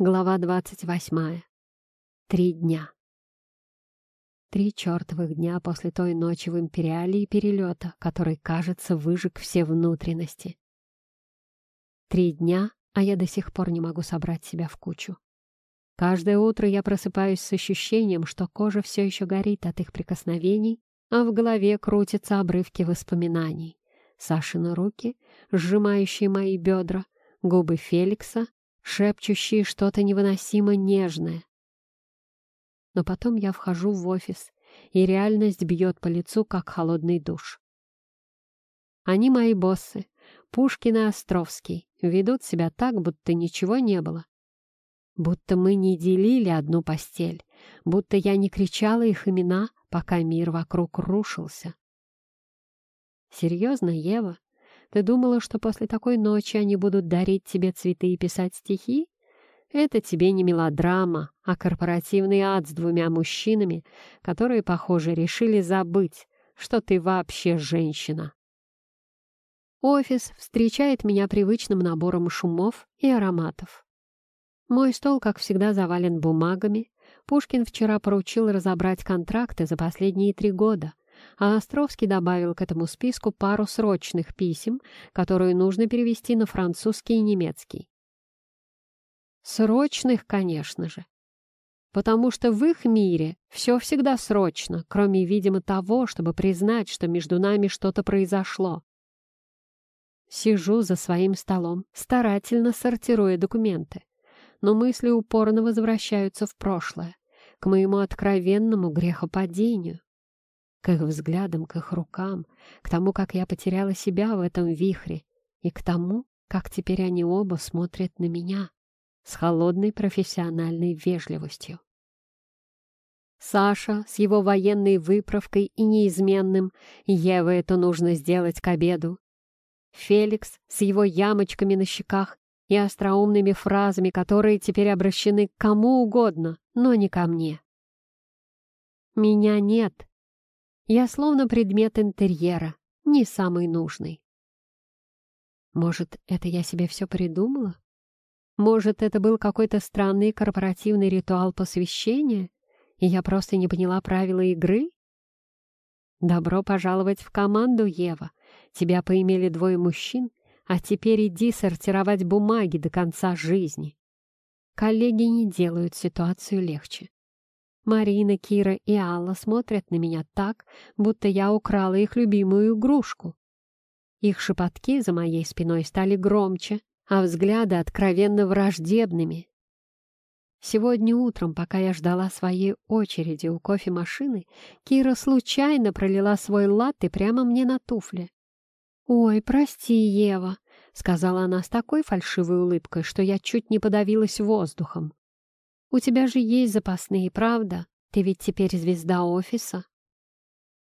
Глава двадцать восьмая. Три дня. Три чертовых дня после той ночи в Империале и перелета, который, кажется, выжег все внутренности. Три дня, а я до сих пор не могу собрать себя в кучу. Каждое утро я просыпаюсь с ощущением, что кожа все еще горит от их прикосновений, а в голове крутятся обрывки воспоминаний. Сашины руки, сжимающие мои бедра, губы Феликса, шепчущие что-то невыносимо нежное. Но потом я вхожу в офис, и реальность бьет по лицу, как холодный душ. Они мои боссы, Пушкин и Островский, ведут себя так, будто ничего не было. Будто мы не делили одну постель, будто я не кричала их имена, пока мир вокруг рушился. Серьезно, Ева? Ты думала, что после такой ночи они будут дарить тебе цветы и писать стихи? Это тебе не мелодрама, а корпоративный ад с двумя мужчинами, которые, похоже, решили забыть, что ты вообще женщина. Офис встречает меня привычным набором шумов и ароматов. Мой стол, как всегда, завален бумагами. Пушкин вчера поручил разобрать контракты за последние три года а Островский добавил к этому списку пару срочных писем, которые нужно перевести на французский и немецкий. Срочных, конечно же. Потому что в их мире все всегда срочно, кроме, видимо, того, чтобы признать, что между нами что-то произошло. Сижу за своим столом, старательно сортируя документы, но мысли упорно возвращаются в прошлое, к моему откровенному грехопадению к их взглядам, к их рукам, к тому, как я потеряла себя в этом вихре, и к тому, как теперь они оба смотрят на меня с холодной профессиональной вежливостью. Саша с его военной выправкой и неизменным «Ева, это нужно сделать к обеду». Феликс с его ямочками на щеках и остроумными фразами, которые теперь обращены к кому угодно, но не ко мне. Меня нет, я словно предмет интерьера, не самый нужный. Может, это я себе все придумала? Может, это был какой-то странный корпоративный ритуал посвящения, и я просто не поняла правила игры? Добро пожаловать в команду, Ева. Тебя поимели двое мужчин, а теперь иди сортировать бумаги до конца жизни. Коллеги не делают ситуацию легче. Марина, Кира и Алла смотрят на меня так, будто я украла их любимую игрушку. Их шепотки за моей спиной стали громче, а взгляды откровенно враждебными. Сегодня утром, пока я ждала своей очереди у кофемашины, Кира случайно пролила свой латте прямо мне на туфли. «Ой, прости, Ева», — сказала она с такой фальшивой улыбкой, что я чуть не подавилась воздухом. У тебя же есть запасные, правда? Ты ведь теперь звезда офиса».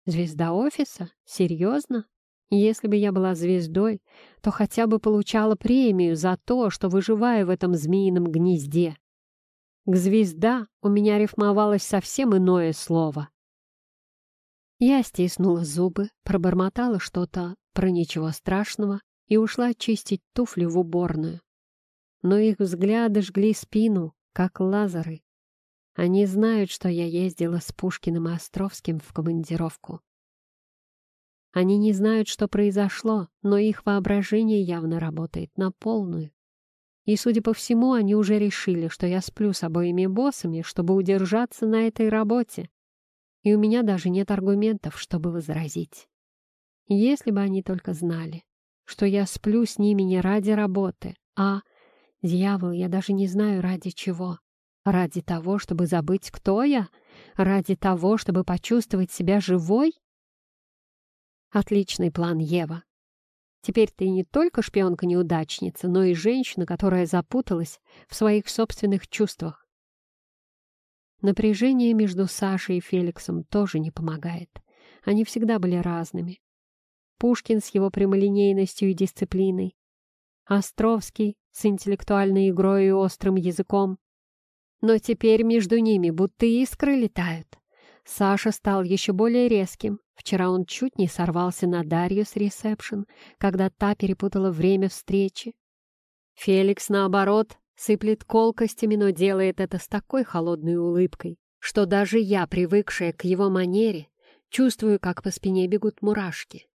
«Звезда офиса? Серьезно? Если бы я была звездой, то хотя бы получала премию за то, что выживаю в этом змеином гнезде. К «звезда» у меня рифмовалось совсем иное слово. Я стиснула зубы, пробормотала что-то про ничего страшного и ушла чистить туфли в уборную. Но их взгляды жгли спину, как лазеры. Они знают, что я ездила с Пушкиным и Островским в командировку. Они не знают, что произошло, но их воображение явно работает на полную. И, судя по всему, они уже решили, что я сплю с обоими боссами, чтобы удержаться на этой работе. И у меня даже нет аргументов, чтобы возразить. Если бы они только знали, что я сплю с ними не ради работы, а Дьявол, я даже не знаю, ради чего. Ради того, чтобы забыть, кто я? Ради того, чтобы почувствовать себя живой? Отличный план, Ева. Теперь ты не только шпионка-неудачница, но и женщина, которая запуталась в своих собственных чувствах. Напряжение между Сашей и Феликсом тоже не помогает. Они всегда были разными. Пушкин с его прямолинейностью и дисциплиной, Островский с интеллектуальной игрой и острым языком. Но теперь между ними будто искры летают. Саша стал еще более резким. Вчера он чуть не сорвался на Дарью с ресепшн, когда та перепутала время встречи. Феликс, наоборот, Сыплет колкостями, но делает это с такой холодной улыбкой, что даже я, привыкшая к его манере, чувствую, как по спине бегут мурашки.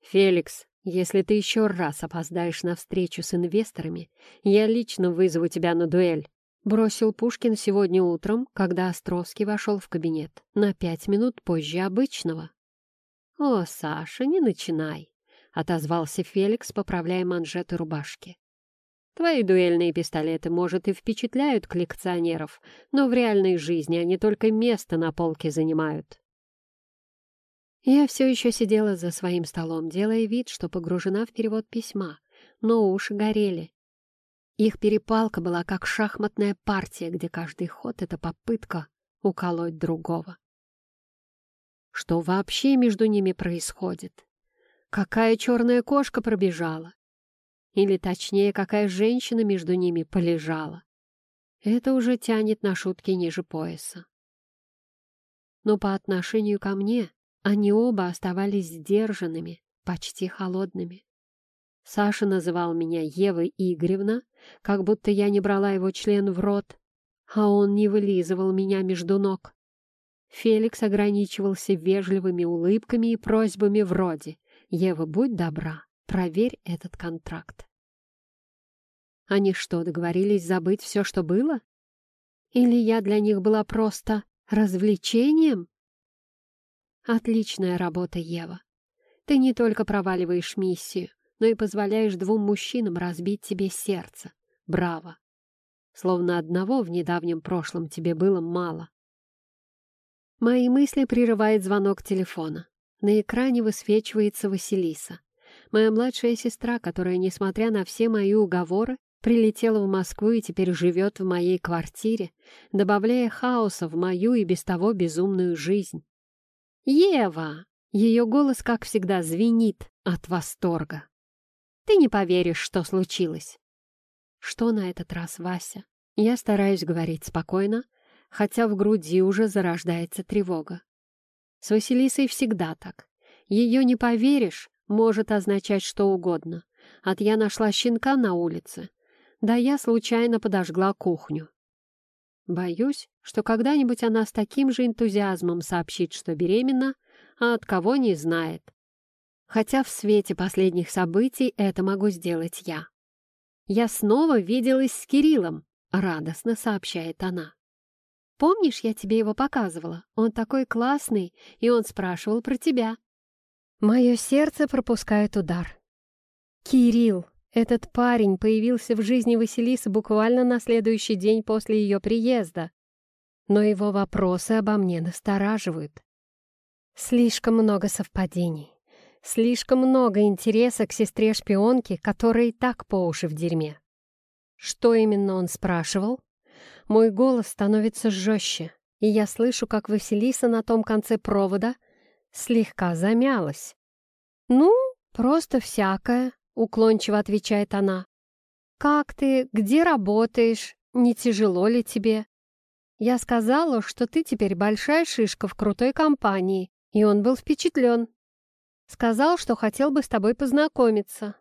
«Феликс, если ты еще раз опоздаешь на встречу с инвесторами, я лично вызову тебя на дуэль», бросил Пушкин сегодня утром, когда Островский вошел в кабинет, на пять минут позже обычного. «О, Саша, не начинай», — отозвался Феликс, поправляя манжеты рубашки. Твои дуэльные пистолеты, может, и впечатляют коллекционеров, но в реальной жизни они только место на полке занимают. Я все еще сидела за своим столом, делая вид, что погружена в перевод письма, но уши горели. Их перепалка была как шахматная партия, где каждый ход — это попытка уколоть другого. Что вообще между ними происходит? Какая черная кошка пробежала? Или, точнее, какая женщина между ними полежала. Это уже тянет на шутки ниже пояса. Но по отношению ко мне они оба оставались сдержанными, почти холодными. Саша называл меня Ева Игоревна, как будто я не брала его член в рот, а он не вылизывал меня между ног. Феликс ограничивался вежливыми улыбками и просьбами вроде «Ева, будь добра, Проверь этот контракт. Они что, договорились забыть все, что было? Или я для них была просто развлечением? Отличная работа, Ева. Ты не только проваливаешь миссию, но и позволяешь двум мужчинам разбить тебе сердце. Браво! Словно одного в недавнем прошлом тебе было мало. Мои мысли прерывает звонок телефона. На экране высвечивается Василиса. Моя младшая сестра, которая, несмотря на все мои уговоры, прилетела в Москву и теперь живет в моей квартире, добавляя хаоса в мою и без того безумную жизнь. «Ева!» — ее голос, как всегда, звенит от восторга. «Ты не поверишь, что случилось!» «Что на этот раз, Вася?» Я стараюсь говорить спокойно, хотя в груди уже зарождается тревога. С Василисой всегда так. Ее не поверишь, может означать что угодно. От я нашла щенка на улице, да я случайно подожгла кухню. Боюсь, что когда-нибудь она с таким же энтузиазмом сообщит, что беременна, а от кого не знает. Хотя в свете последних событий это могу сделать я. «Я снова виделась с Кириллом», — радостно сообщает она. «Помнишь, я тебе его показывала? Он такой классный, и он спрашивал про тебя». Мое сердце пропускает удар. Кирилл, этот парень, появился в жизни Василисы буквально на следующий день после ее приезда. Но его вопросы обо мне настораживают. Слишком много совпадений. Слишком много интереса к сестре-шпионке, которая и так по уши в дерьме. Что именно он спрашивал? Мой голос становится жестче, и я слышу, как Василиса на том конце провода слегка замялась. «Ну, просто всякое», — уклончиво отвечает она. «Как ты? Где работаешь? Не тяжело ли тебе?» «Я сказала, что ты теперь большая шишка в крутой компании, и он был впечатлен. Сказал, что хотел бы с тобой познакомиться».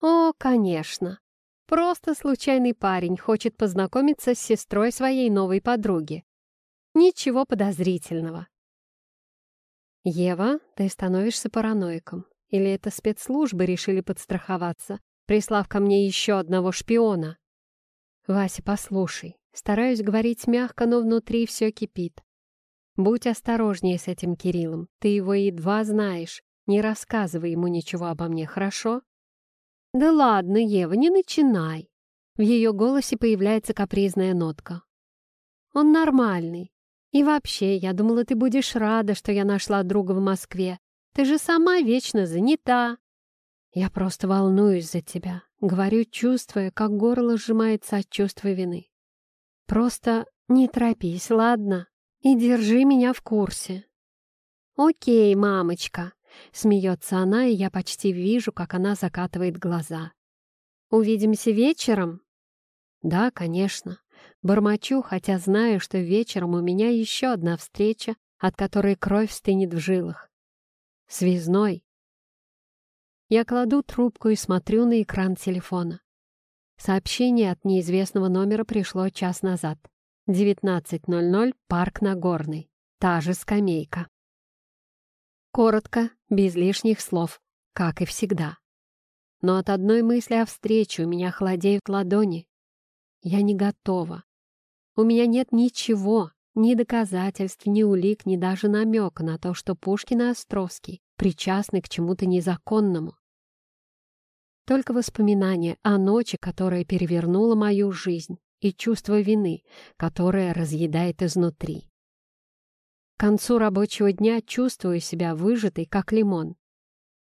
«О, конечно. Просто случайный парень хочет познакомиться с сестрой своей новой подруги. Ничего подозрительного. «Ева, ты становишься параноиком. Или это спецслужбы решили подстраховаться, прислав ко мне еще одного шпиона?» «Вася, послушай. Стараюсь говорить мягко, но внутри все кипит. Будь осторожнее с этим Кириллом. Ты его едва знаешь. Не рассказывай ему ничего обо мне, хорошо?» «Да ладно, Ева, не начинай!» В ее голосе появляется капризная нотка. «Он нормальный, и вообще, я думала, ты будешь рада, что я нашла друга в Москве. Ты же сама вечно занята. Я просто волнуюсь за тебя, говорю, чувствуя, как горло сжимается от чувства вины. Просто не торопись, ладно? И держи меня в курсе. Окей, мамочка, смеется она, и я почти вижу, как она закатывает глаза. Увидимся вечером? Да, конечно. Бормочу, хотя знаю, что вечером у меня еще одна встреча, от которой кровь стынет в жилах. Связной. Я кладу трубку и смотрю на экран телефона. Сообщение от неизвестного номера пришло час назад. 19.00, парк Нагорный. Та же скамейка. Коротко, без лишних слов, как и всегда. Но от одной мысли о встрече у меня холодеют ладони. Я не готова. У меня нет ничего, ни доказательств, ни улик, ни даже намека на то, что Пушкин и Островский причастны к чему-то незаконному. Только воспоминания о ночи, которая перевернула мою жизнь, и чувство вины, которое разъедает изнутри. К концу рабочего дня чувствую себя выжатой, как лимон.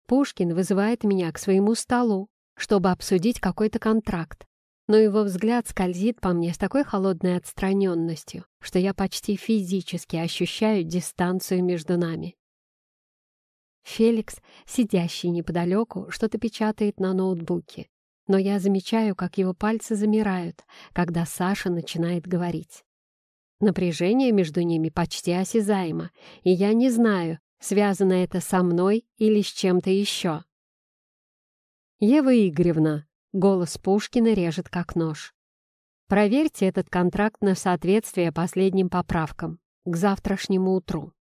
Пушкин вызывает меня к своему столу, чтобы обсудить какой-то контракт, но его взгляд скользит по мне с такой холодной отстраненностью, что я почти физически ощущаю дистанцию между нами. Феликс, сидящий неподалеку, что-то печатает на ноутбуке. Но я замечаю, как его пальцы замирают, когда Саша начинает говорить. Напряжение между ними почти осязаемо, и я не знаю, связано это со мной или с чем-то еще. «Ева Игоревна», — голос Пушкина режет как нож. «Проверьте этот контракт на соответствие последним поправкам к завтрашнему утру».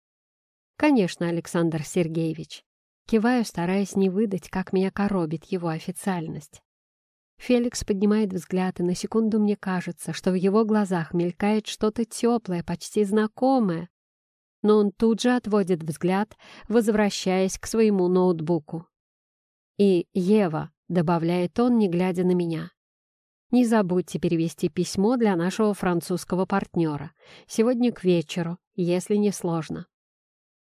«Конечно, Александр Сергеевич». Киваю, стараясь не выдать, как меня коробит его официальность. Феликс поднимает взгляд, и на секунду мне кажется, что в его глазах мелькает что-то теплое, почти знакомое. Но он тут же отводит взгляд, возвращаясь к своему ноутбуку. «И Ева», — добавляет он, не глядя на меня. «Не забудьте перевести письмо для нашего французского партнера. Сегодня к вечеру, если не сложно».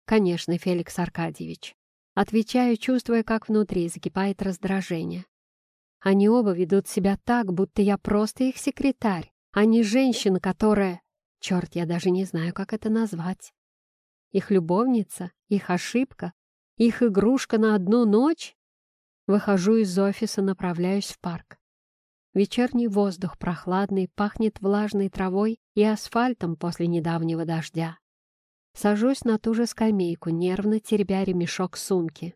«Конечно, Феликс Аркадьевич». Отвечаю, чувствуя, как внутри закипает раздражение. Они оба ведут себя так, будто я просто их секретарь, а не женщина, которая... Черт, я даже не знаю, как это назвать. Их любовница, их ошибка, их игрушка на одну ночь? Выхожу из офиса, направляюсь в парк. Вечерний воздух прохладный, пахнет влажной травой и асфальтом после недавнего дождя. Сажусь на ту же скамейку, нервно теребя ремешок сумки.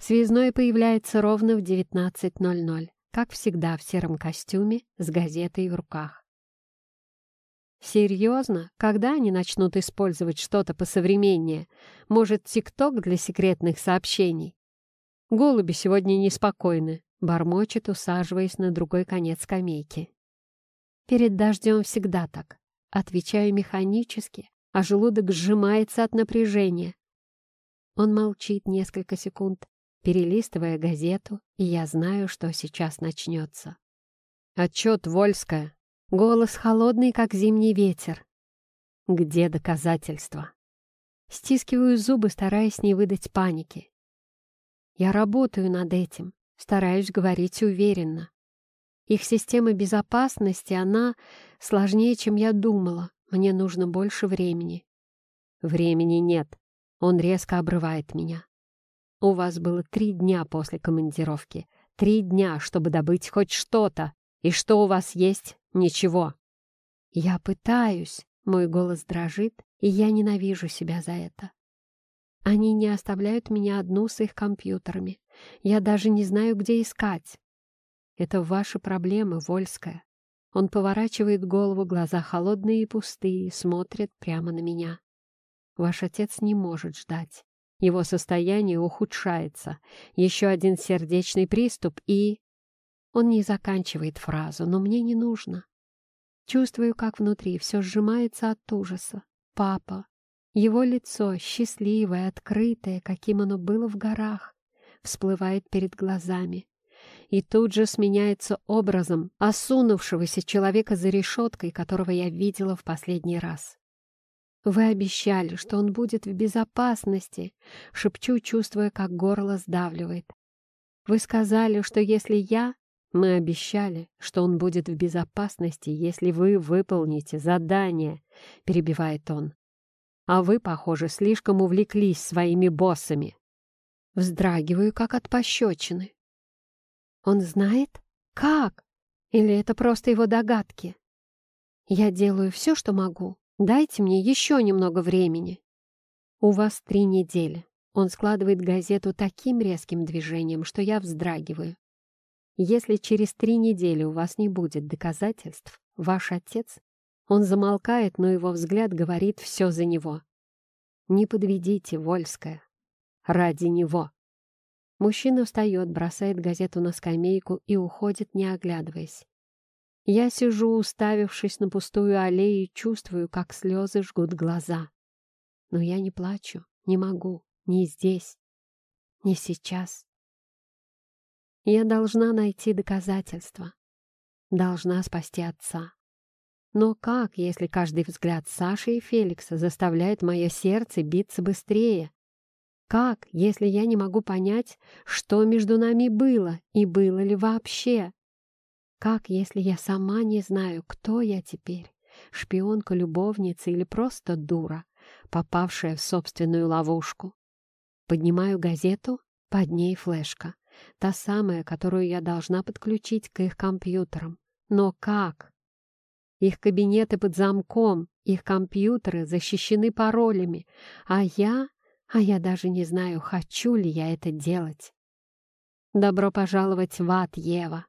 Связной появляется ровно в 19.00, как всегда в сером костюме с газетой в руках. Серьезно? Когда они начнут использовать что-то посовременнее? Может, ТикТок для секретных сообщений? Голуби сегодня неспокойны, бормочет, усаживаясь на другой конец скамейки. Перед дождем всегда так. Отвечаю механически, а желудок сжимается от напряжения. Он молчит несколько секунд, перелистывая газету, и я знаю, что сейчас начнется. «Отчет Вольская!» Голос холодный, как зимний ветер. «Где доказательства?» Стискиваю зубы, стараясь не выдать паники. Я работаю над этим, стараюсь говорить уверенно. Их система безопасности, она сложнее, чем я думала. Мне нужно больше времени. Времени нет. Он резко обрывает меня. У вас было три дня после командировки. Три дня, чтобы добыть хоть что-то. И что у вас есть? Ничего. Я пытаюсь. Мой голос дрожит, и я ненавижу себя за это. Они не оставляют меня одну с их компьютерами. Я даже не знаю, где искать. Это ваши проблемы, Вольская. Он поворачивает голову, глаза холодные и пустые, смотрит прямо на меня. Ваш отец не может ждать. Его состояние ухудшается. Еще один сердечный приступ и... Он не заканчивает фразу, но мне не нужно. Чувствую, как внутри все сжимается от ужаса. Папа. Его лицо, счастливое, открытое, каким оно было в горах, всплывает перед глазами и тут же сменяется образом осунувшегося человека за решеткой, которого я видела в последний раз. «Вы обещали, что он будет в безопасности», — шепчу, чувствуя, как горло сдавливает. «Вы сказали, что если я...» «Мы обещали, что он будет в безопасности, если вы выполните задание», — перебивает он. «А вы, похоже, слишком увлеклись своими боссами». Вздрагиваю, как от пощечины. Он знает? Как? Или это просто его догадки? Я делаю все, что могу. Дайте мне еще немного времени. У вас три недели. Он складывает газету таким резким движением, что я вздрагиваю. Если через три недели у вас не будет доказательств, ваш отец, он замолкает, но его взгляд говорит все за него. Не подведите, Вольская. Ради него. Мужчина встает, бросает газету на скамейку и уходит, не оглядываясь. Я сижу, уставившись на пустую аллею, и чувствую, как слезы жгут глаза. Но я не плачу, не могу, не здесь, не сейчас. Я должна найти доказательства, должна спасти отца. Но как, если каждый взгляд Саши и Феликса заставляет мое сердце биться быстрее? Как, если я не могу понять, что между нами было и было ли вообще? Как, если я сама не знаю, кто я теперь? Шпионка, любовница или просто дура, попавшая в собственную ловушку? Поднимаю газету, под ней флешка. Та самая, которую я должна подключить к их компьютерам. Но как? Их кабинеты под замком, их компьютеры защищены паролями, а я... А я даже не знаю, хочу ли я это делать. Добро пожаловать в ад, Ева.